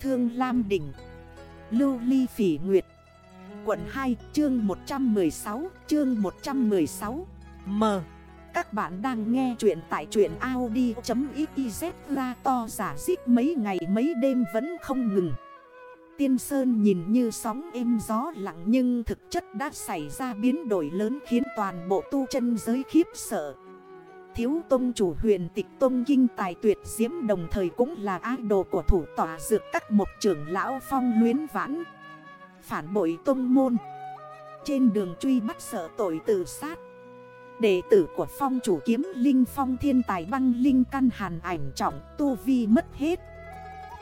Thương Lam Đỉnh. Lưu Ly Phỉ Nguyệt. Quận 2 chương 116 chương 116 M. Các bạn đang nghe chuyện tại truyện Audi.xyz ra to giả dít mấy ngày mấy đêm vẫn không ngừng. Tiên Sơn nhìn như sóng êm gió lặng nhưng thực chất đã xảy ra biến đổi lớn khiến toàn bộ tu chân giới khiếp sợ thiếu tôn chủ huyền tịch tôn kinh tài tuyệt diễm đồng thời cũng là idol của thủ tòa dược các một trưởng lão phong luyến vãn. Phản bội tôn môn. Trên đường truy bắt sợ tội tự sát. Đệ tử của phong chủ kiếm linh phong thiên tài băng linh căn hàn ảnh trọng tu vi mất hết.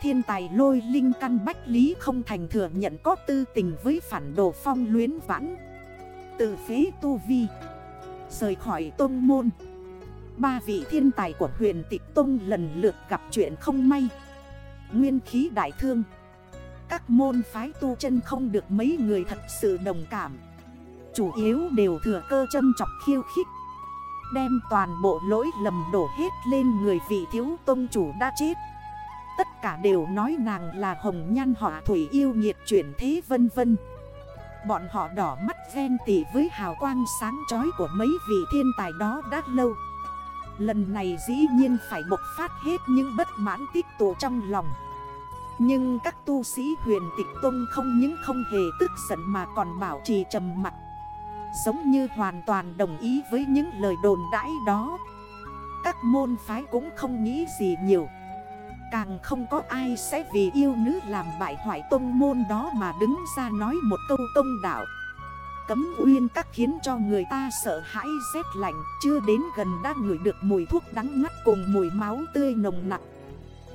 Thiên tài lôi linh căn bách lý không thành thừa nhận có tư tình với phản đồ phong luyến vãn. Tự phế tu vi. Rời khỏi tôn môn. Ba vị thiên tài của huyền tịch Tông lần lượt gặp chuyện không may. Nguyên khí đại thương. Các môn phái tu chân không được mấy người thật sự đồng cảm. Chủ yếu đều thừa cơ châm chọc khiêu khích. Đem toàn bộ lỗi lầm đổ hết lên người vị thiếu tôn chủ đã chết. Tất cả đều nói nàng là hồng nhan họa thủy yêu nhiệt chuyển thế vân vân. Bọn họ đỏ mắt ghen tỉ với hào quang sáng chói của mấy vị thiên tài đó đã lâu. Lần này dĩ nhiên phải bộc phát hết những bất mãn tích tụ trong lòng. Nhưng các tu sĩ huyền tịch tông không những không hề tức giận mà còn bảo trì trầm mặt Giống như hoàn toàn đồng ý với những lời đồn đãi đó. Các môn phái cũng không nghĩ gì nhiều. Càng không có ai sẽ vì yêu nữ làm bại hoại tông môn đó mà đứng ra nói một câu tông đạo cấm uyên các khiến cho người ta sợ hãi rét lạnh, Chưa đến gần đã ngửi được mùi thuốc đắng ngắt cùng mùi máu tươi nồng nặng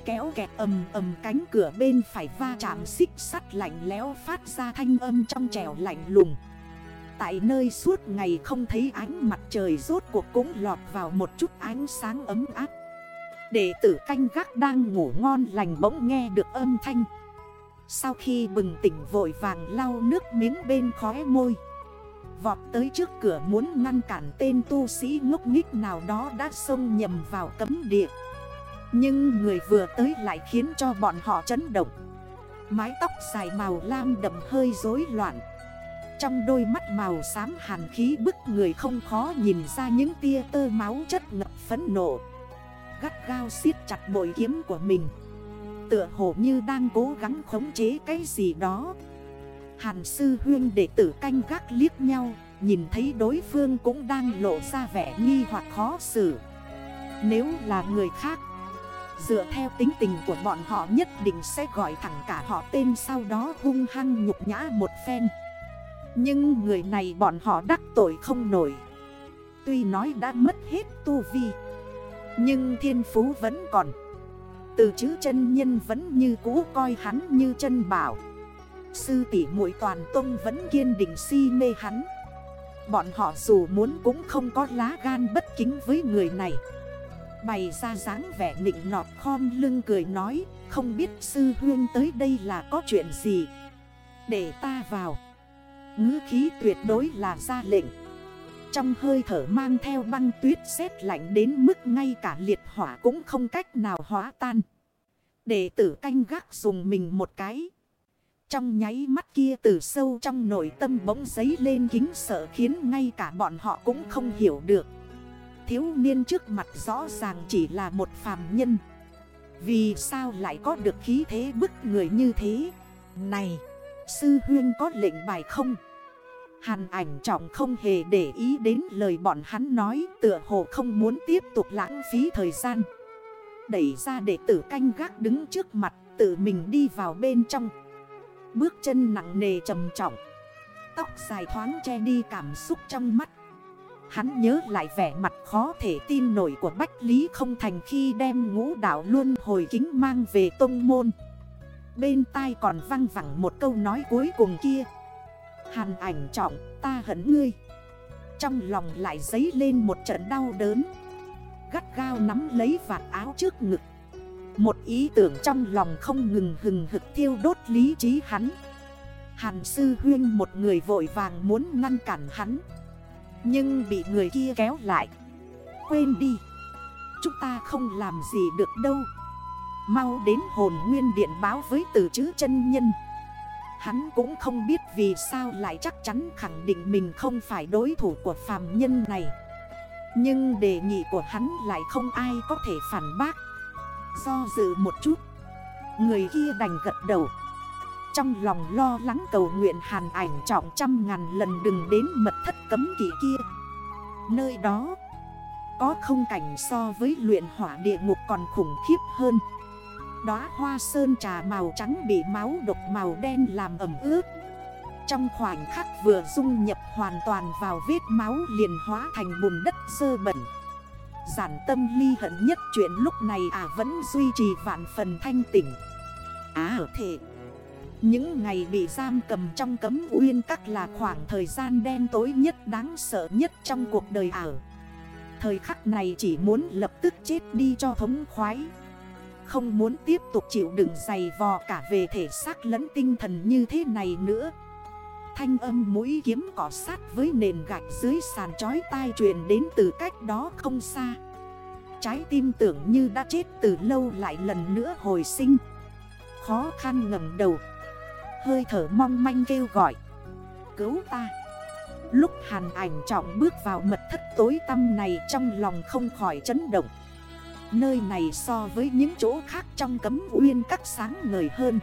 Kéo kẹt ầm ầm cánh cửa bên phải va chạm xích sắt lạnh léo phát ra thanh âm trong trẻo lạnh lùng. Tại nơi suốt ngày không thấy ánh mặt trời rốt cuộc cũng lọt vào một chút ánh sáng ấm áp. Đệ tử canh gác đang ngủ ngon lành bỗng nghe được âm thanh. Sau khi bừng tỉnh vội vàng lau nước miếng bên khóe môi Vọt tới trước cửa muốn ngăn cản tên tu sĩ ngốc nghích nào đó đã xông nhầm vào cấm địa. Nhưng người vừa tới lại khiến cho bọn họ chấn động. Mái tóc dài màu lam đậm hơi rối loạn. Trong đôi mắt màu xám hàn khí bức người không khó nhìn ra những tia tơ máu chất ngập phấn nộ. Gắt gao siết chặt bội kiếm của mình. Tựa hồ như đang cố gắng khống chế cái gì đó. Hàn sư huyên đệ tử canh gác liếc nhau, Nhìn thấy đối phương cũng đang lộ ra vẻ nghi hoặc khó xử. Nếu là người khác, Dựa theo tính tình của bọn họ nhất định sẽ gọi thẳng cả họ tên sau đó hung hăng nhục nhã một phen. Nhưng người này bọn họ đắc tội không nổi. Tuy nói đã mất hết tu vi, Nhưng thiên phú vẫn còn. Từ chữ chân nhân vẫn như cũ coi hắn như chân bảo. Sư tỷ muội toàn tông vẫn kiên định si mê hắn. Bọn họ dù muốn cũng không có lá gan bất kính với người này. Bày ra dáng vẻ nịnh nọt khom lưng cười nói, Không biết sư huyên tới đây là có chuyện gì? Để ta vào. Ngữ khí tuyệt đối là ra lệnh. Trong hơi thở mang theo băng tuyết xét lạnh đến mức ngay cả liệt hỏa cũng không cách nào hóa tan. Đệ tử canh gác dùng mình một cái trong nháy mắt kia từ sâu trong nội tâm bỗng giấy lên kính sợ khiến ngay cả bọn họ cũng không hiểu được. Thiếu niên trước mặt rõ ràng chỉ là một phàm nhân. Vì sao lại có được khí thế bức người như thế? Này, sư huyên có lệnh bài không? Hàn ảnh trọng không hề để ý đến lời bọn hắn nói tựa hồ không muốn tiếp tục lãng phí thời gian. Đẩy ra để tử canh gác đứng trước mặt tự mình đi vào bên trong. Bước chân nặng nề trầm trọng. Tóc dài thoáng che đi cảm xúc trong mắt. Hắn nhớ lại vẻ mặt khó thể tin nổi của Bách Lý không thành khi đem ngũ đảo luôn hồi kính mang về tông môn. Bên tai còn văng vẳng một câu nói cuối cùng kia. Hàn ảnh trọng, ta hận ngươi. Trong lòng lại dấy lên một trận đau đớn. Gắt gao nắm lấy vạt áo trước ngực một ý tưởng trong lòng không ngừng hừng hực thiêu đốt lý trí hắn. Hàn sư huyên một người vội vàng muốn ngăn cản hắn. Nhưng bị người kia kéo lại. Quên đi. Chúng ta không làm gì được đâu. Mau đến hồn nguyên điện báo với từ chữ chân nhân. Hắn cũng không biết vì sao lại chắc chắn khẳng định mình không phải đối thủ của phàm nhân này. Nhưng đề nghị của hắn lại không ai có thể phản bác. Do dự một chút. Người kia đành gật đầu. Trong lòng lo lắng cầu nguyện hàn ảnh trọng trăm ngàn lần đừng đến mật thất cấm kỵ kia. Nơi đó, có không cảnh so với luyện hỏa địa ngục còn khủng khiếp hơn. Đóa hoa sơn trà màu trắng bị máu độc màu đen làm ẩm ướt. Trong khoảnh khắc vừa dung nhập hoàn toàn vào vết máu liền hóa thành bùn đất sơ bẩn. Giản tâm ly hận nhất chuyện lúc này à vẫn duy trì vạn phần thanh tỉnh À thể Những ngày bị giam cầm trong cấm uyên các là khoảng thời gian đen tối nhất đáng sợ nhất trong cuộc đời ảo Thời khắc này chỉ muốn lập tức chết đi cho thống khoái. Không muốn tiếp tục chịu đựng dày vò cả về thể xác lẫn tinh thần như thế này nữa. Thanh âm mũi kiếm cỏ sát với nền gạch dưới sàn chói tai truyền đến từ cách đó không xa. Trái tim tưởng như đã chết từ lâu lại lần nữa hồi sinh. Khó khăn ngầm đầu. Hơi thở mong manh kêu gọi. Cứu ta. Lúc hàn ảnh trọng bước vào mật thất tối tăm này trong lòng không khỏi chấn động. Nơi này so với những chỗ khác trong cấm uyên các sáng ngời hơn.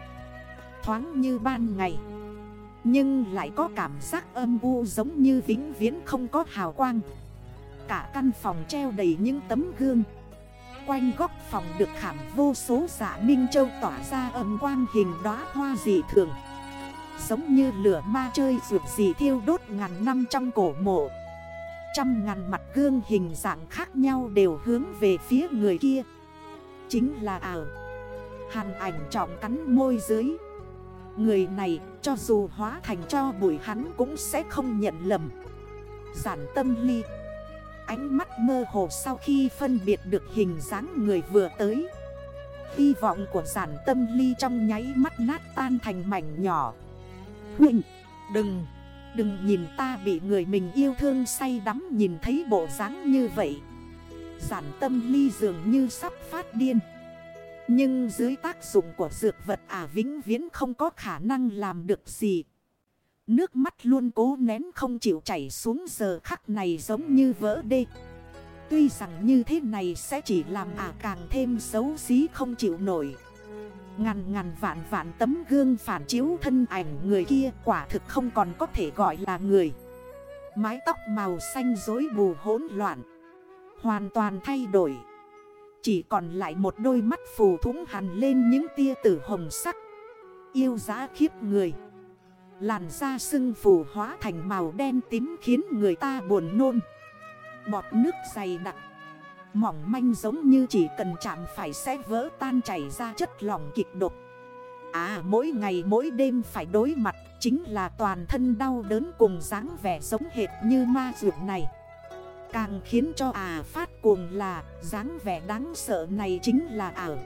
Thoáng như ban ngày. Nhưng lại có cảm giác âm u giống như vĩnh viễn không có hào quang. Cả căn phòng treo đầy những tấm gương. Quanh góc phòng được khảm vô số giả minh châu tỏa ra âm quang hình đóa hoa dị thường. Giống như lửa ma chơi rượt gì thiêu đốt ngàn năm trong cổ mộ. Trăm ngàn mặt gương hình dạng khác nhau đều hướng về phía người kia. Chính là ảo. Hàn ảnh trọng cắn môi dưới. Người này cho dù hóa thành cho bụi hắn cũng sẽ không nhận lầm Giản tâm ly Ánh mắt mơ hồ sau khi phân biệt được hình dáng người vừa tới Hy vọng của giản tâm ly trong nháy mắt nát tan thành mảnh nhỏ Huynh, đừng, đừng nhìn ta bị người mình yêu thương say đắm nhìn thấy bộ dáng như vậy. Giản tâm ly dường như sắp phát điên. Nhưng dưới tác dụng của dược vật ả vĩnh viễn không có khả năng làm được gì. Nước mắt luôn cố nén không chịu chảy xuống giờ khắc này giống như vỡ đê. Tuy rằng như thế này sẽ chỉ làm ả càng thêm xấu xí không chịu nổi. Ngàn ngàn vạn vạn tấm gương phản chiếu thân ảnh người kia quả thực không còn có thể gọi là người Mái tóc màu xanh rối bù hỗn loạn Hoàn toàn thay đổi chỉ còn lại một đôi mắt phù thúng hằn lên những tia tử hồng sắc. Yêu giá khiếp người. Làn da sưng phù hóa thành màu đen tím khiến người ta buồn nôn. Bọt nước dày đặc. Mỏng manh giống như chỉ cần chạm phải sẽ vỡ tan chảy ra chất lỏng kịch độc. À mỗi ngày mỗi đêm phải đối mặt, Chính là toàn thân đau đớn cùng dáng vẻ giống hệt như ma dược này. Càng khiến cho à phát cuồng là, dáng vẻ đáng sợ này chính là ảo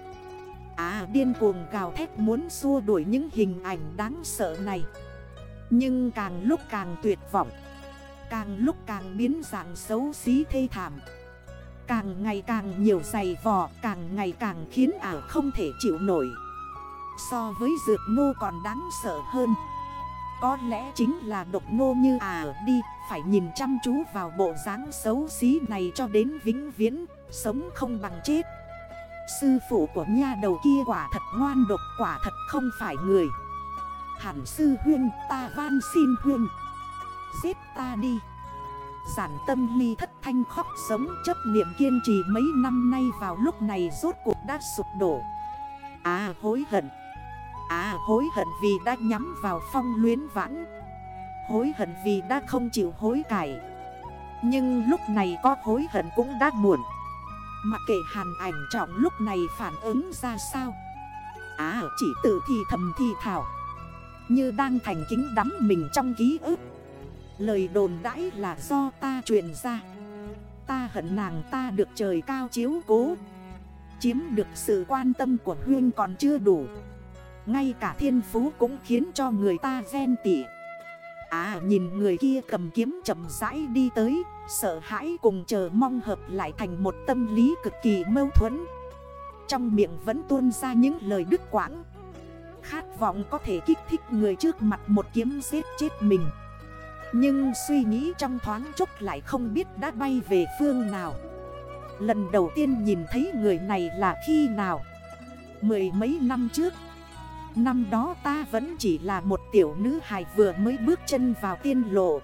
À điên cuồng gào thét muốn xua đuổi những hình ảnh đáng sợ này. Nhưng càng lúc càng tuyệt vọng. Càng lúc càng biến dạng xấu xí thê thảm. Càng ngày càng nhiều giày vò, Càng ngày càng khiến ảo không thể chịu nổi. So với dược nô còn đáng sợ hơn. Có lẽ chính là độc nô như à đi, Phải nhìn chăm chú vào bộ dáng xấu xí này cho đến vĩnh viễn, Sống không bằng chết. Sư phụ của nha đầu kia quả thật ngoan độc, quả thật không phải người. Hẳn sư huyên ta van xin huyên Giết ta đi. Giản tâm ly thất thanh khóc sống, chấp niệm kiên trì mấy năm nay vào lúc này rốt cuộc đã sụp đổ. À hối hận. À hối hận vì đã nhắm vào phong luyến vãn. Hối hận vì đã không chịu hối cải. Nhưng lúc này có hối hận cũng đã muộn. Mặc kệ hàn ảnh trọng lúc này phản ứng ra sao? À chỉ tự thì thầm thì thảo. Như đang thành kính đắm mình trong ký ức. Lời đồn đãi là do ta truyền ra. Ta hận nàng ta được trời cao chiếu cố. Chiếm được sự quan tâm của Huyên còn chưa đủ. Ngay cả thiên phú cũng khiến cho người ta ghen tỉ À nhìn người kia cầm kiếm chậm rãi đi tới, Sợ hãi cùng chờ mong hợp lại thành một tâm lý cực kỳ mâu thuẫn. Trong miệng vẫn tuôn ra những lời đức quảng Khát vọng có thể kích thích người trước mặt một kiếm giết chết mình. Nhưng suy nghĩ trong thoáng chốc lại không biết đã bay về phương nào. Lần đầu tiên nhìn thấy người này là khi nào? Mười mấy năm trước Năm đó ta vẫn chỉ là một tiểu nữ hài vừa mới bước chân vào tiên lộ.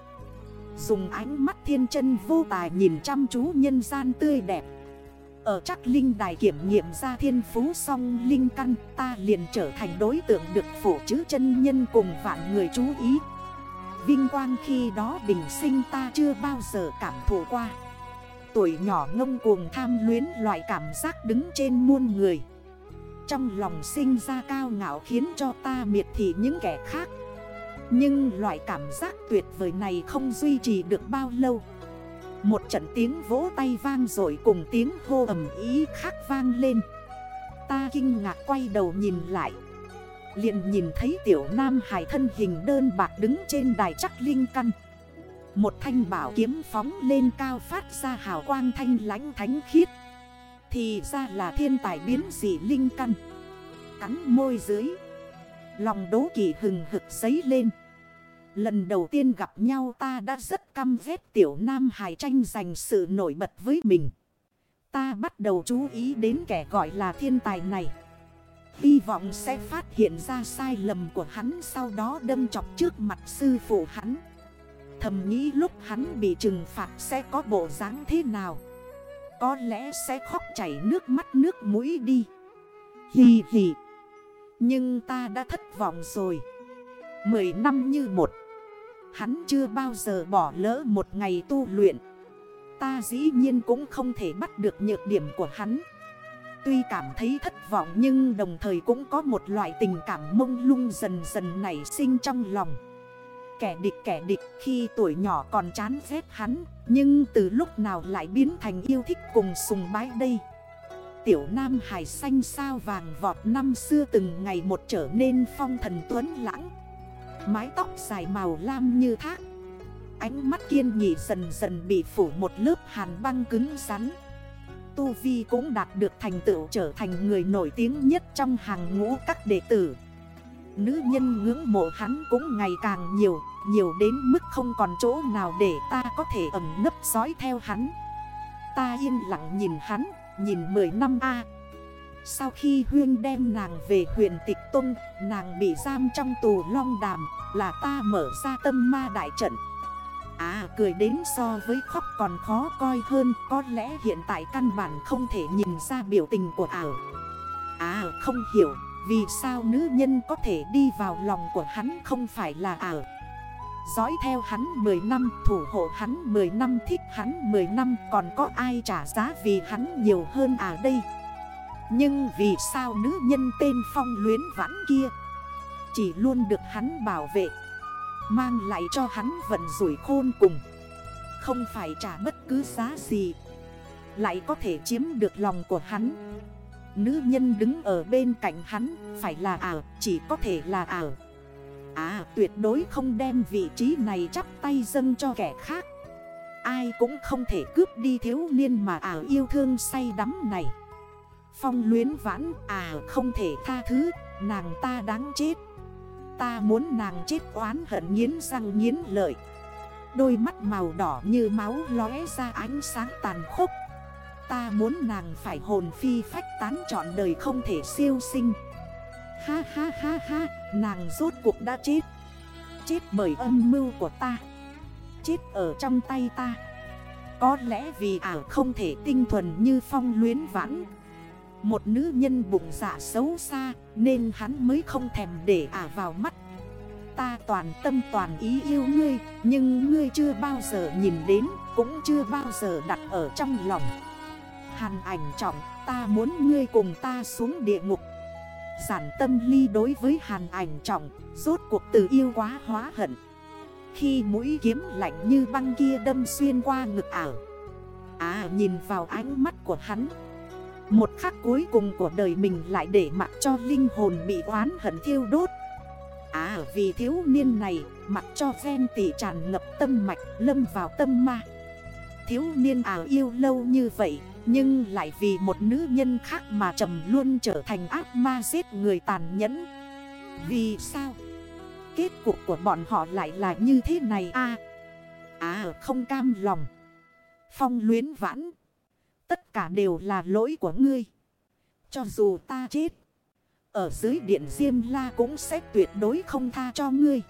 Dùng ánh mắt thiên chân vô tài nhìn chăm chú nhân gian tươi đẹp. Ở chắc linh đài kiểm nghiệm ra thiên phú song linh căn, Ta liền trở thành đối tượng được phổ chữ chân nhân cùng vạn người chú ý. Vinh quang khi đó bình sinh ta chưa bao giờ cảm thụ qua. Tuổi nhỏ ngông cuồng tham luyến loại cảm giác đứng trên muôn người. Trong lòng sinh ra cao ngạo khiến cho ta miệt thị những kẻ khác. Nhưng loại cảm giác tuyệt vời này không duy trì được bao lâu. Một trận tiếng vỗ tay vang rồi cùng tiếng hô ẩm ý khác vang lên. Ta kinh ngạc quay đầu nhìn lại. Liền nhìn thấy tiểu nam hải thân hình đơn bạc đứng trên đài chắc linh căn. Một thanh bảo kiếm phóng lên cao phát ra hào quang thanh lánh thánh khiết. Thì ra là thiên tài biến dị linh căn. Cắn môi dưới. Lòng đố kỵ hừng hực giấy lên. Lần đầu tiên gặp nhau ta đã rất căm ghét tiểu nam hài tranh giành sự nổi bật với mình. Ta bắt đầu chú ý đến kẻ gọi là thiên tài này. Hy vọng sẽ phát hiện ra sai lầm của hắn Sau đó đâm chọc trước mặt sư phụ hắn. Thầm nghĩ lúc hắn bị trừng phạt sẽ có bộ dáng thế nào. Có lẽ sẽ khóc chảy nước mắt nước mũi đi. Hì hì. Nhưng ta đã thất vọng rồi. Mười năm như một. Hắn chưa bao giờ bỏ lỡ một ngày tu luyện. Ta dĩ nhiên cũng không thể bắt được nhược điểm của hắn. Tuy cảm thấy thất vọng nhưng đồng thời cũng có một loại tình cảm mông lung dần dần nảy sinh trong lòng. Kẻ địch kẻ địch. Khi tuổi nhỏ còn chán ghét hắn, Nhưng từ lúc nào lại biến thành yêu thích cùng sùng bái đây? Tiểu Nam Hải xanh sao vàng vọt năm xưa từng ngày một trở nên phong thần tuấn lãng. Mái tóc dài màu lam như thác. Ánh mắt kiên nghị dần dần bị phủ một lớp hàn băng cứng rắn. Tu Vi cũng đạt được thành tựu trở thành người nổi tiếng nhất trong hàng ngũ các đệ tử. Nữ nhân ngưỡng mộ hắn cũng ngày càng nhiều Nhiều đến mức không còn chỗ nào để ta có thể ẩm nấp dõi theo hắn. Ta yên lặng nhìn hắn, nhìn 10 năm A. Sau khi Huyên đem nàng về huyện Tịch Tông Nàng bị giam trong tù long đàm Là ta mở ra tâm ma đại trận. À cười đến so với khóc còn khó coi hơn Có lẽ hiện tại căn bản không thể nhìn ra biểu tình của ảo. À không hiểu vì sao nữ nhân có thể đi vào lòng của hắn không phải là ảo Dõi theo hắn 10 năm, thủ hộ hắn 10 năm, thích hắn 10 năm Còn có ai trả giá vì hắn nhiều hơn à đây? Nhưng vì sao nữ nhân tên Phong luyến vãn kia Chỉ luôn được hắn bảo vệ Mang lại cho hắn vận rủi khôn cùng Không phải trả bất cứ giá gì Lại có thể chiếm được lòng của hắn? Nữ nhân đứng ở bên cạnh hắn, Phải là ảo, Chỉ có thể là ảo. À tuyệt đối không đem vị trí này chắp tay dâng cho kẻ khác. Ai cũng không thể cướp đi thiếu niên mà ảo yêu thương say đắm này. Phong luyến vãn à không thể tha thứ, Nàng ta đáng chết. Ta muốn nàng chết oán hận nghiến răng nghiến lợi. Đôi mắt màu đỏ như máu lóe ra ánh sáng tàn khốc. Ta muốn nàng phải hồn phi phách tán trọn đời không thể siêu sinh. Ha ha ha ha, Nàng rốt cuộc đã chết. Chết bởi âm mưu của ta. Chết ở trong tay ta. Có lẽ vì ả không thể tinh thuần như phong luyến vãn. Một nữ nhân bụng dạ xấu xa, Nên hắn mới không thèm để ả vào mắt. Ta toàn tâm toàn ý yêu ngươi, Nhưng ngươi chưa bao giờ nhìn đến, Cũng chưa bao giờ đặt ở trong lòng. Hàn ảnh trọng, ta muốn ngươi cùng ta xuống địa ngục. Giản tâm ly đối với hàn ảnh trọng, Rốt cuộc từ yêu quá hóa hận. Khi mũi kiếm lạnh như băng kia đâm xuyên qua ngực ảo. À nhìn vào ánh mắt của hắn. Một khắc cuối cùng của đời mình lại để mặc cho linh hồn bị oán hận thiêu đốt. À vì thiếu niên này, mặc cho ven tỷ tràn ngập tâm mạch, lâm vào tâm ma. Thiếu niên ảo yêu lâu như vậy nhưng lại vì một nữ nhân khác mà trầm luôn trở thành ác ma giết người tàn nhẫn. Vì sao? Kết cục của bọn họ lại là như thế này à À không cam lòng. Phong luyến vãn. Tất cả đều là lỗi của ngươi. Cho dù ta chết, Ở dưới điện Diêm La cũng sẽ tuyệt đối không tha cho ngươi.